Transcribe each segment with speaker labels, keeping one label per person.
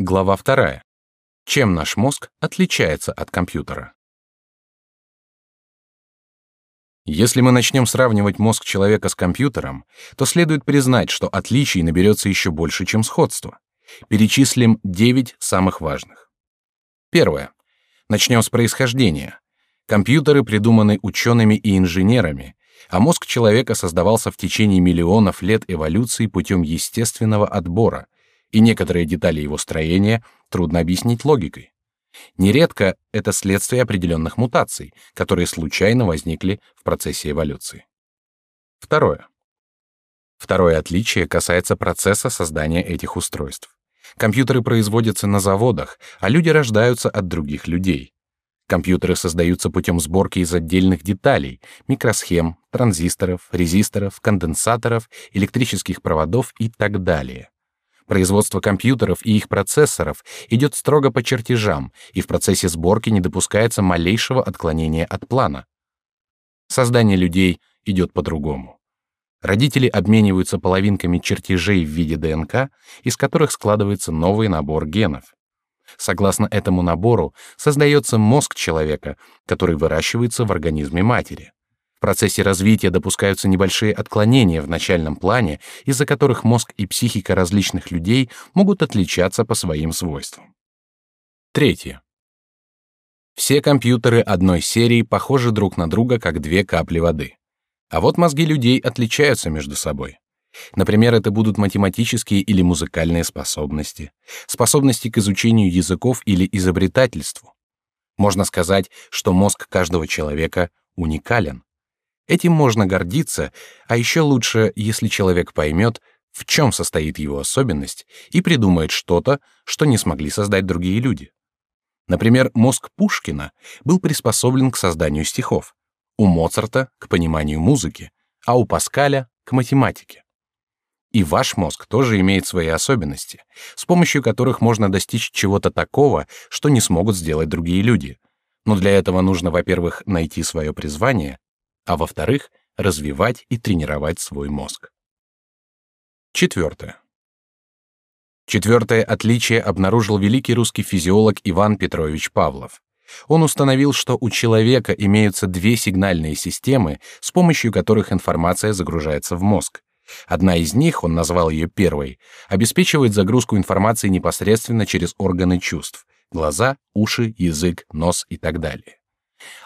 Speaker 1: Глава вторая. Чем наш мозг отличается от компьютера? Если мы начнем сравнивать мозг человека с компьютером, то следует признать, что отличий наберется еще больше, чем сходства. Перечислим 9 самых важных. Первое. Начнем с происхождения. Компьютеры придуманы учеными и инженерами, а мозг человека создавался в течение миллионов лет эволюции путем естественного отбора, и некоторые детали его строения трудно объяснить логикой. Нередко это следствие определенных мутаций, которые случайно возникли в процессе эволюции. Второе. Второе отличие касается процесса создания этих устройств. Компьютеры производятся на заводах, а люди рождаются от других людей. Компьютеры создаются путем сборки из отдельных деталей: микросхем, транзисторов, резисторов, конденсаторов, электрических проводов и так далее. Производство компьютеров и их процессоров идет строго по чертежам, и в процессе сборки не допускается малейшего отклонения от плана. Создание людей идет по-другому. Родители обмениваются половинками чертежей в виде ДНК, из которых складывается новый набор генов. Согласно этому набору создается мозг человека, который выращивается в организме матери. В процессе развития допускаются небольшие отклонения в начальном плане, из-за которых мозг и психика различных людей могут отличаться по своим свойствам. Третье. Все компьютеры одной серии похожи друг на друга как две капли воды. А вот мозги людей отличаются между собой. Например, это будут математические или музыкальные способности, способности к изучению языков или изобретательству. Можно сказать, что мозг каждого человека уникален. Этим можно гордиться, а еще лучше, если человек поймет, в чем состоит его особенность, и придумает что-то, что не смогли создать другие люди. Например, мозг Пушкина был приспособлен к созданию стихов, у Моцарта — к пониманию музыки, а у Паскаля — к математике. И ваш мозг тоже имеет свои особенности, с помощью которых можно достичь чего-то такого, что не смогут сделать другие люди. Но для этого нужно, во-первых, найти свое призвание, а во-вторых, развивать и тренировать свой мозг. Четвертое. Четвертое отличие обнаружил великий русский физиолог Иван Петрович Павлов. Он установил, что у человека имеются две сигнальные системы, с помощью которых информация загружается в мозг. Одна из них, он назвал ее первой, обеспечивает загрузку информации непосредственно через органы чувств: глаза, уши, язык, нос и так далее.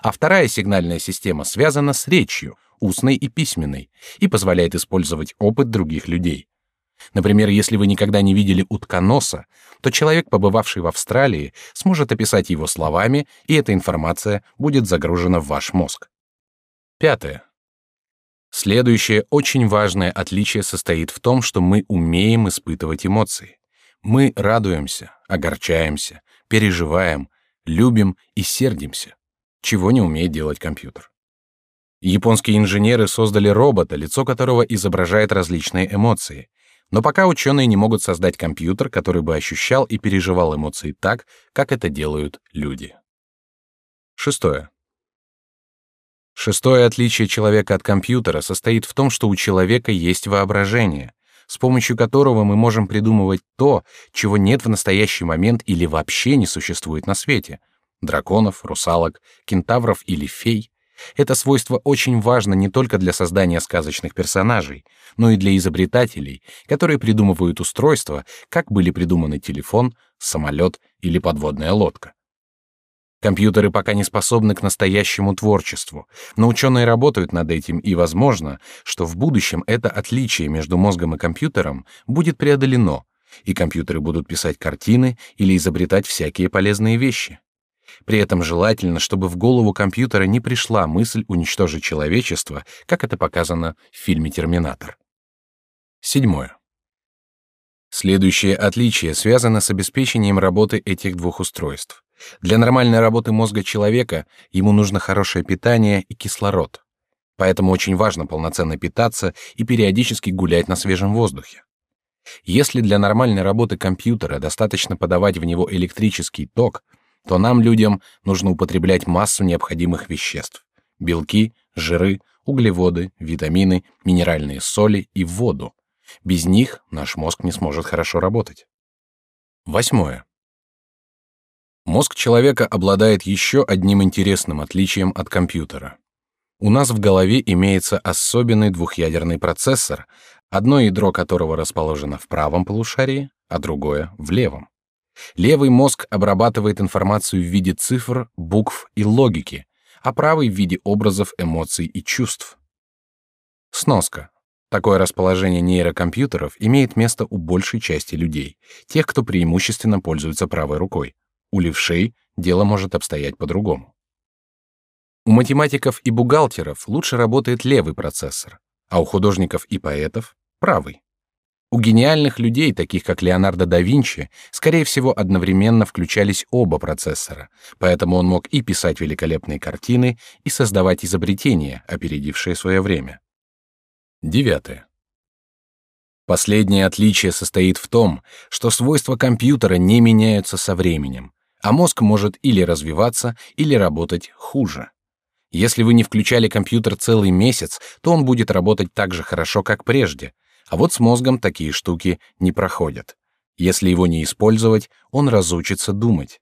Speaker 1: А вторая сигнальная система связана с речью, устной и письменной, и позволяет использовать опыт других людей. Например, если вы никогда не видели утконоса, то человек, побывавший в Австралии, сможет описать его словами, и эта информация будет загружена в ваш мозг. Пятое. Следующее очень важное отличие состоит в том, что мы умеем испытывать эмоции. Мы радуемся, огорчаемся, переживаем, любим и сердимся чего не умеет делать компьютер. Японские инженеры создали робота, лицо которого изображает различные эмоции. Но пока ученые не могут создать компьютер, который бы ощущал и переживал эмоции так, как это делают люди. Шестое. Шестое отличие человека от компьютера состоит в том, что у человека есть воображение, с помощью которого мы можем придумывать то, чего нет в настоящий момент или вообще не существует на свете — драконов, русалок, кентавров или фей. Это свойство очень важно не только для создания сказочных персонажей, но и для изобретателей, которые придумывают устройства, как были придуманы телефон, самолет или подводная лодка. Компьютеры пока не способны к настоящему творчеству, но ученые работают над этим, и возможно, что в будущем это отличие между мозгом и компьютером будет преодолено, и компьютеры будут писать картины или изобретать всякие полезные вещи. При этом желательно, чтобы в голову компьютера не пришла мысль уничтожить человечество, как это показано в фильме «Терминатор». Седьмое. Следующее отличие связано с обеспечением работы этих двух устройств. Для нормальной работы мозга человека ему нужно хорошее питание и кислород. Поэтому очень важно полноценно питаться и периодически гулять на свежем воздухе. Если для нормальной работы компьютера достаточно подавать в него электрический ток, то нам, людям, нужно употреблять массу необходимых веществ: белки, жиры, углеводы, витамины, минеральные соли и воду. Без них наш мозг не сможет хорошо работать. Восьмое. Мозг человека обладает еще одним интересным отличием от компьютера. У нас в голове имеется особенный двухъядерный процессор, одно ядро которого расположено в правом полушарии, а другое — в левом. Левый мозг обрабатывает информацию в виде цифр, букв и логики, а правый в виде образов, эмоций и чувств. Сноска. Такое расположение нейрокомпьютеров имеет место у большей части людей, тех, кто преимущественно пользуется правой рукой. У левшей дело может обстоять по-другому. У математиков и бухгалтеров лучше работает левый процессор, а у художников и поэтов — правый. У гениальных людей, таких как Леонардо да Винчи, скорее всего, одновременно включались оба процессора, поэтому он мог и писать великолепные картины, и создавать изобретения, опередившие свое время. Девятое. Последнее отличие состоит в том, что свойства компьютера не меняются со временем, а мозг может или развиваться, или работать хуже. Если вы не включали компьютер целый месяц, то он будет работать так же хорошо, как прежде. А вот с мозгом такие штуки не проходят. Если его не использовать, он разучится думать.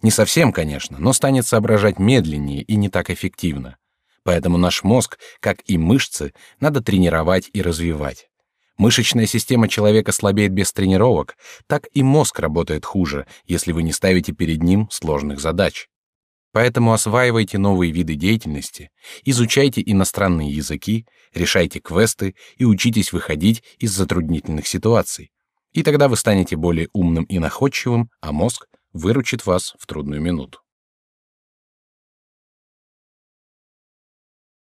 Speaker 1: Не совсем, конечно, но станет соображать медленнее и не так эффективно. Поэтому наш мозг, как и мышцы, надо тренировать и развивать. Мышечная система человека слабеет без тренировок, так и мозг работает хуже, если вы не ставите перед ним сложных задач. Поэтому осваивайте новые виды деятельности, изучайте иностранные языки, решайте квесты и учитесь выходить из затруднительных ситуаций. И тогда вы станете более умным и находчивым, а мозг выручит вас в трудную минуту.